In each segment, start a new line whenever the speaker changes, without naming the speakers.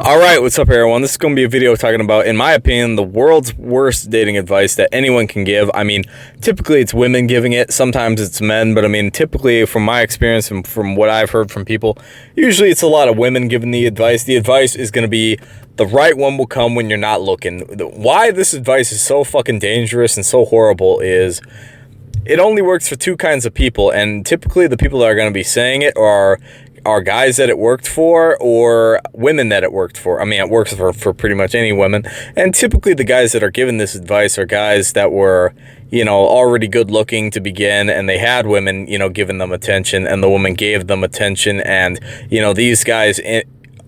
All right, what's up, everyone? This is going to be a video talking about, in my opinion, the world's worst dating advice that anyone can give. I mean, typically it's women giving it, sometimes it's men, but I mean, typically from my experience and from what I've heard from people, usually it's a lot of women giving the advice. The advice is going to be the right one will come when you're not looking. Why this advice is so fucking dangerous and so horrible is it only works for two kinds of people, and typically the people that are going to be saying it are are guys that it worked for or women that it worked for. I mean, it works for, for pretty much any women. And typically the guys that are given this advice are guys that were, you know, already good looking to begin and they had women, you know, giving them attention and the woman gave them attention. And, you know, these guys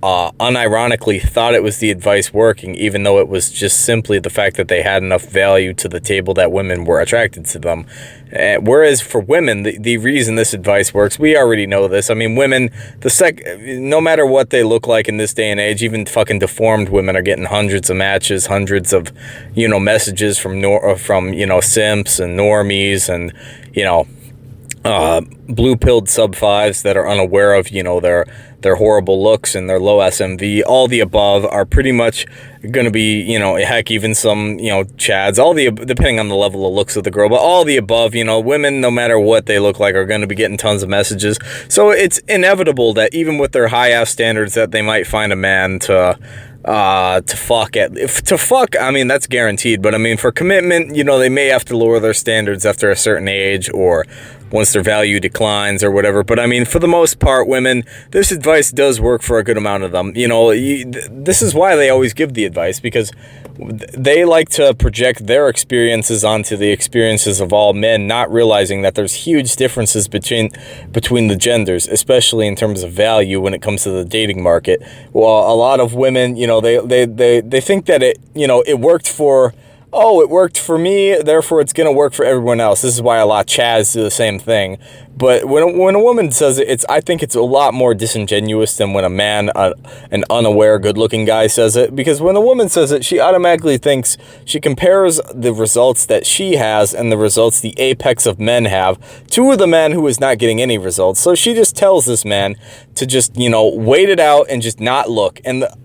uh, unironically thought it was the advice working, even though it was just simply the fact that they had enough value to the table that women were attracted to them. Uh, whereas for women, the, the reason this advice works, we already know this. I mean, women, the sec, no matter what they look like in this day and age, even fucking deformed women are getting hundreds of matches, hundreds of, you know, messages from nor from you know simps and normies and you know uh, blue pilled sub fives that are unaware of you know their their horrible looks and their low SMV, all the above are pretty much going to be you know heck even some you know chads, all the depending on the level of looks of the girl, but all the above you know women no matter what they look like are going to be getting tons of messages. So it's inevitable that even with their high ass standards that they might find a man to uh, to fuck at if to fuck I mean that's guaranteed but I mean for commitment you know they may have to lower their standards after a certain age or once their value declines or whatever but I mean for the most part women this advice does work for a good amount of them you know you, this is why they always give the advice because they like to project their experiences onto the experiences of all men, not realizing that there's huge differences between between the genders, especially in terms of value when it comes to the dating market. Well, a lot of women, you know, they they they, they think that it, you know, it worked for oh, it worked for me, therefore it's going to work for everyone else. This is why a lot of Chads do the same thing. But when, when a woman says it, it's I think it's a lot more disingenuous than when a man, an unaware, good-looking guy says it. Because when a woman says it, she automatically thinks, she compares the results that she has and the results the apex of men have to the man who is not getting any results. So she just tells this man to just, you know, wait it out and just not look. And the,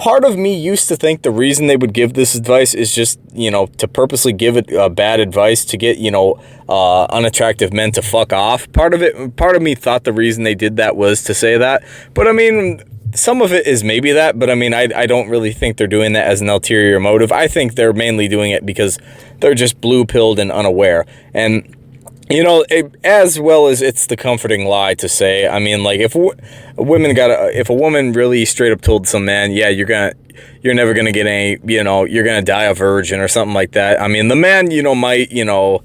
part of me used to think the reason they would give this advice is just, you know, to purposely give it uh, bad advice to get, you know, uh, unattractive men to fuck off. Part of it, part of me thought the reason they did that was to say that. But I mean, some of it is maybe that, but I mean, I, I don't really think they're doing that as an ulterior motive. I think they're mainly doing it because they're just blue-pilled and unaware. And you know, it, as well as it's the comforting lie to say, I mean, like if a woman got a, if a woman really straight up told some man, yeah, you're gonna, you're never gonna get any, you know, you're gonna die a virgin or something like that. I mean, the man, you know, might, you know,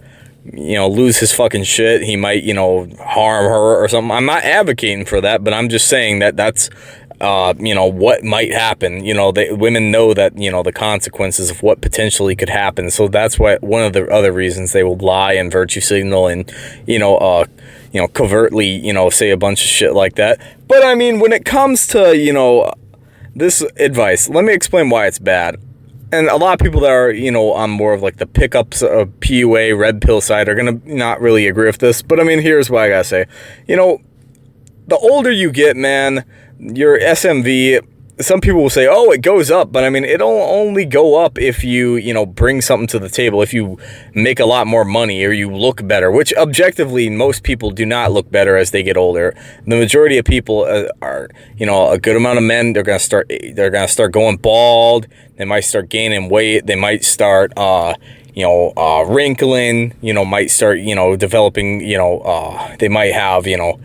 you know, lose his fucking shit. He might, you know, harm her or something. I'm not advocating for that, but I'm just saying that that's uh, you know, what might happen. You know, they, women know that, you know, the consequences of what potentially could happen. So that's why one of the other reasons they will lie and virtue signal and, you know, uh, you know, covertly, you know, say a bunch of shit like that. But I mean, when it comes to, you know, this advice, let me explain why it's bad. And a lot of people that are, you know, on more of like the pickups of PUA, red pill side are going to not really agree with this. But I mean, here's what I got to say. You know, the older you get, man, your SMV, some people will say, oh, it goes up, but I mean, it'll only go up if you, you know, bring something to the table, if you make a lot more money or you look better, which objectively, most people do not look better as they get older. The majority of people uh, are, you know, a good amount of men, they're going to start, they're going to start going bald. They might start gaining weight. They might start, uh, you know, uh, wrinkling, you know, might start, you know, developing, you know, uh, they might have, you know,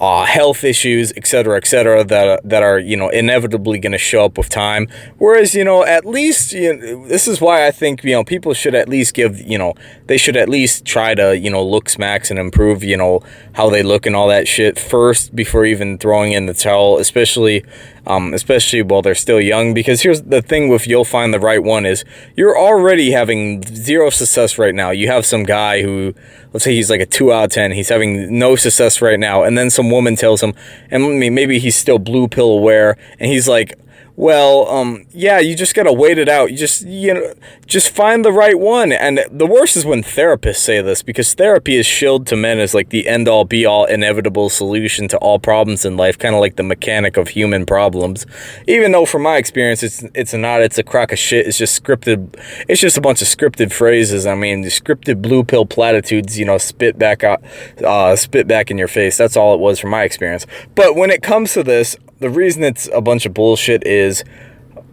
uh, health issues, et cetera, et cetera, that, that are, you know, inevitably going to show up with time. Whereas, you know, at least, you know, this is why I think, you know, people should at least give, you know, they should at least try to, you know, looksmax and improve, you know, how they look and all that shit first before even throwing in the towel, especially, um, especially while they're still young. Because here's the thing with you'll find the right one is you're already having zero success right now. You have some guy who, let's say he's like a two out of 10. He's having no success right now. And then some woman tells him, and maybe he's still blue pill aware. And he's like, well, um, yeah, you just gotta wait it out. You just, you know, just find the right one. And the worst is when therapists say this because therapy is shilled to men as like the end all be all inevitable solution to all problems in life, kind of like the mechanic of human problems. Even though, from my experience, it's it's not. It's a crock of shit. It's just scripted. It's just a bunch of scripted phrases. I mean, the scripted blue pill platitudes. You know, spit back out, uh, spit back in your face. That's all it was from my experience. But when it comes to this, the reason it's a bunch of bullshit is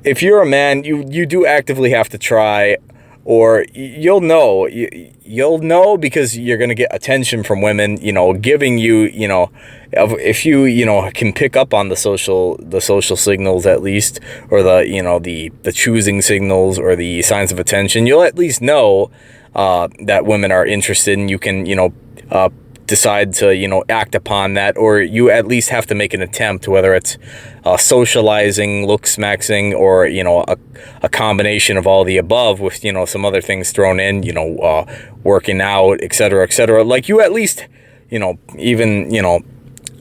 if you're a man, you, you do actively have to try or you'll know you, you'll know because you're going to get attention from women you know giving you you know if you you know can pick up on the social the social signals at least or the you know the the choosing signals or the signs of attention you'll at least know uh, that women are interested and you can you know uh, decide to, you know, act upon that, or you at least have to make an attempt, whether it's uh, socializing, looksmaxxing, or, you know, a, a combination of all the above with, you know, some other things thrown in, you know, uh, working out, etc., etc. Like you at least, you know, even, you know,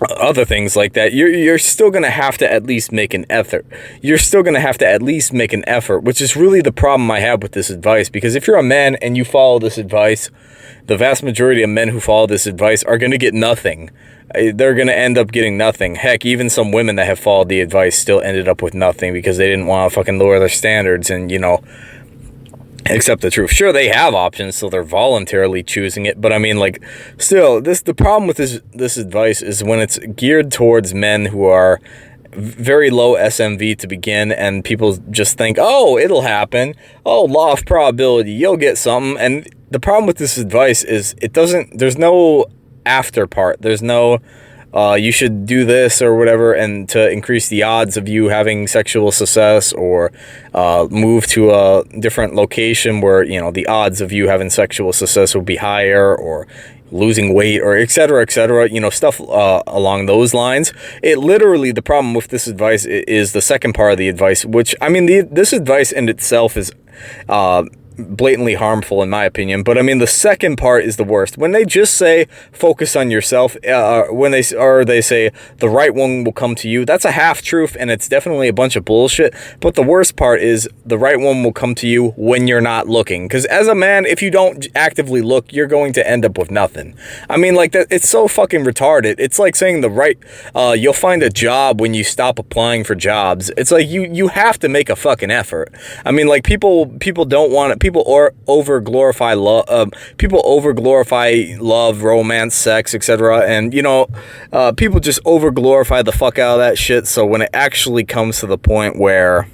other things like that, you're, you're still going to have to at least make an effort. You're still going to have to at least make an effort, which is really the problem I have with this advice. Because if you're a man and you follow this advice, the vast majority of men who follow this advice are going to get nothing. Uh, they're going to end up getting nothing. Heck, even some women that have followed the advice still ended up with nothing because they didn't want to fucking lower their standards and, you know, accept the truth. Sure, they have options, so they're voluntarily choosing it. But I mean, like, still, this the problem with this this advice is when it's geared towards men who are very low SMV to begin, and people just think, oh, it'll happen. Oh, law of probability, you'll get something. And the problem with this advice is it doesn't, there's no after part. There's no, uh, you should do this or whatever, and to increase the odds of you having sexual success or uh, move to a different location where, you know, the odds of you having sexual success would be higher or losing weight or etc etc you know stuff uh, along those lines. It literally the problem with this advice is the second part of the advice which i mean the, this advice in itself is uh, blatantly harmful in my opinion. But I mean, the second part is the worst. When they just say focus on yourself, uh, when they or they say the right one will come to you, that's a half truth and it's definitely a bunch of bullshit. But the worst part is the right one will come to you when you're not looking. Because as a man, if you don't actively look, you're going to end up with nothing. I mean, like that. It's so fucking retarded. It's like saying the right. Uh, you'll find a job when you stop applying for jobs. It's like you you have to make a fucking effort. I mean, like people people don't want it people or over glorify love. Uh, people over glorify love, romance, sex, etc. And you know, uh, people just over glorify the fuck out of that shit. So when it actually comes to the point where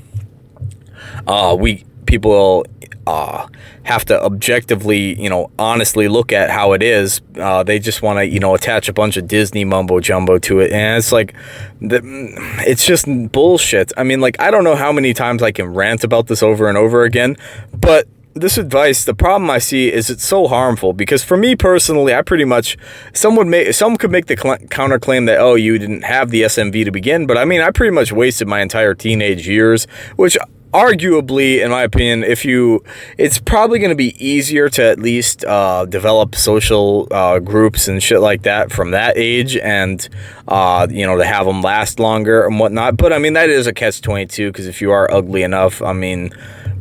uh, we people uh, have to objectively, you know, honestly look at how it is. Uh, they just want to, you know, attach a bunch of Disney mumbo jumbo to it. And it's like, it's just bullshit. I mean, like, I don't know how many times I can rant about this over and over again, but this advice, the problem I see is it's so harmful because for me personally, I pretty much, someone may, some could make the counterclaim that, oh, you didn't have the SMV to begin, but I mean, I pretty much wasted my entire teenage years, which arguably, in my opinion, if you, it's probably going to be easier to at least uh, develop social uh, groups and shit like that from that age and, uh, you know, to have them last longer and whatnot. But I mean, that is a catch 22 because if you are ugly enough, I mean,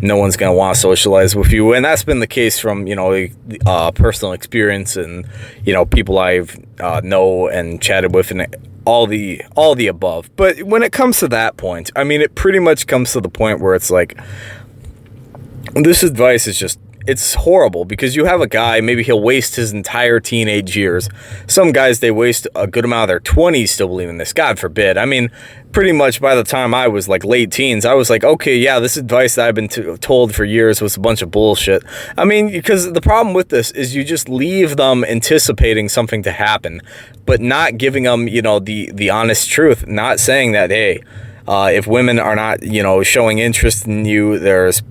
no one's going to want to socialize with you. And that's been the case from, you know, uh, personal experience and, you know, people I've uh, know and chatted with and all the all the above. But when it comes to that point, I mean, it pretty much comes to the point where it's like, this advice is just it's horrible because you have a guy, maybe he'll waste his entire teenage years. Some guys, they waste a good amount of their 20s still believing this. God forbid. I mean, pretty much by the time I was like late teens, I was like, okay, yeah, this advice that I've been told for years was a bunch of bullshit. I mean, because the problem with this is you just leave them anticipating something to happen, but not giving them, you know, the, the honest truth, not saying that, hey, uh, if women are not, you know, showing interest in you, there's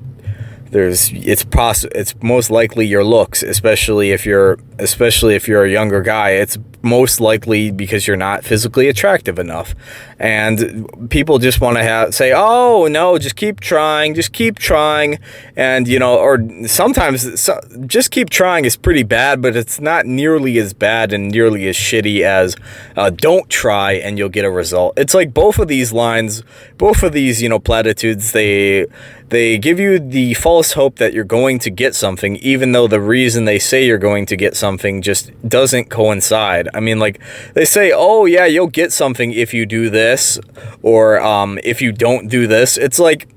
there's it's poss it's most likely your looks, especially if you're especially if you're a younger guy. It's most likely because you're not physically attractive enough. And people just want to have say, "Oh, no, just keep trying, just keep trying." And, you know, or sometimes so, just keep trying is pretty bad, but it's not nearly as bad and nearly as shitty as uh, don't try and you'll get a result. It's like both of these lines, both of these, you know, platitudes, they they give you the false hope that you're going to get something, even though the reason they say you're going to get something just doesn't coincide. I mean, like, they say, oh, yeah, you'll get something if you do this, or um, if you don't do this. It's like,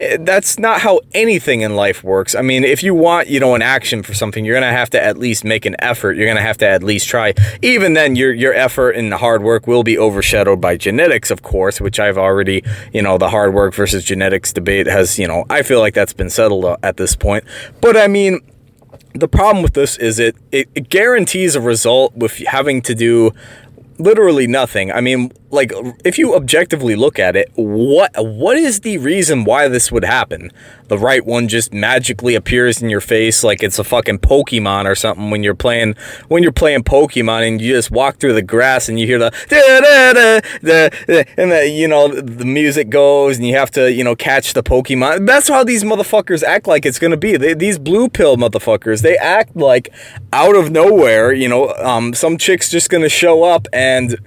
Eh, that's not how anything in life works. I mean, if you want, you know, an action for something, you're going to have to at least make an effort. You're going to have to at least try. Even then, your your effort and the hard work will be overshadowed by genetics, of course, which I've already, you know, the hard work versus genetics debate has, you know, I feel like that's been settled uh, at this point. But I mean, the problem with this is it, it, guarantees a result with having to do literally nothing. I mean, like if you objectively look at it, what what is the reason why this would happen? The right one just magically appears in your face like it's a fucking Pokemon or something when you're playing when you're playing Pokemon and you just walk through the grass and you hear the da, da, da, da, and the you know the music goes and you have to you know catch the Pokemon. That's how these motherfuckers act like it's gonna be. They, these blue pill motherfuckers, they act like out of nowhere. You know, um, some chick's just gonna show up and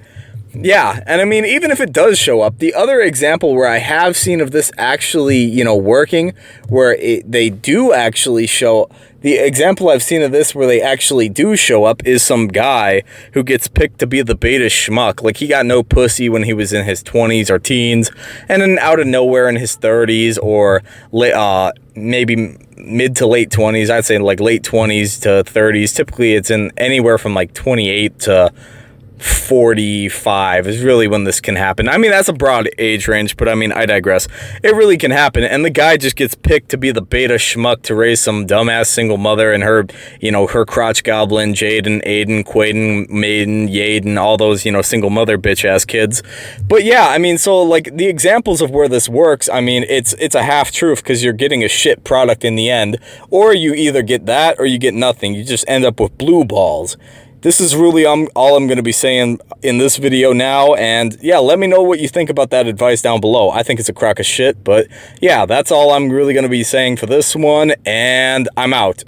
yeah, and I mean, even if it does show up, the other example where I have seen of this actually, you know, working, where it, they do actually show, the example I've seen of this where they actually do show up is some guy who gets picked to be the beta schmuck. Like, he got no pussy when he was in his 20s or teens, and then out of nowhere in his 30s or uh, maybe mid to late 20s, I'd say like late 20s to 30s. Typically, it's in anywhere from like 28 to 45 is really when this can happen. I mean, that's a broad age range, but I mean, I digress. It really can happen. And the guy just gets picked to be the beta schmuck to raise some dumbass single mother and her, you know, her crotch goblin, Jaden, Aiden, Quaden, Maiden, Yaden, all those, you know, single mother bitch ass kids. But yeah, I mean, so like the examples of where this works, I mean, it's it's a half truth because you're getting a shit product in the end, or you either get that or you get nothing. You just end up with blue balls this is really um, all I'm going to be saying in this video now. And yeah, let me know what you think about that advice down below. I think it's a crock of shit, but yeah, that's all I'm really going to be saying for this one. And I'm out.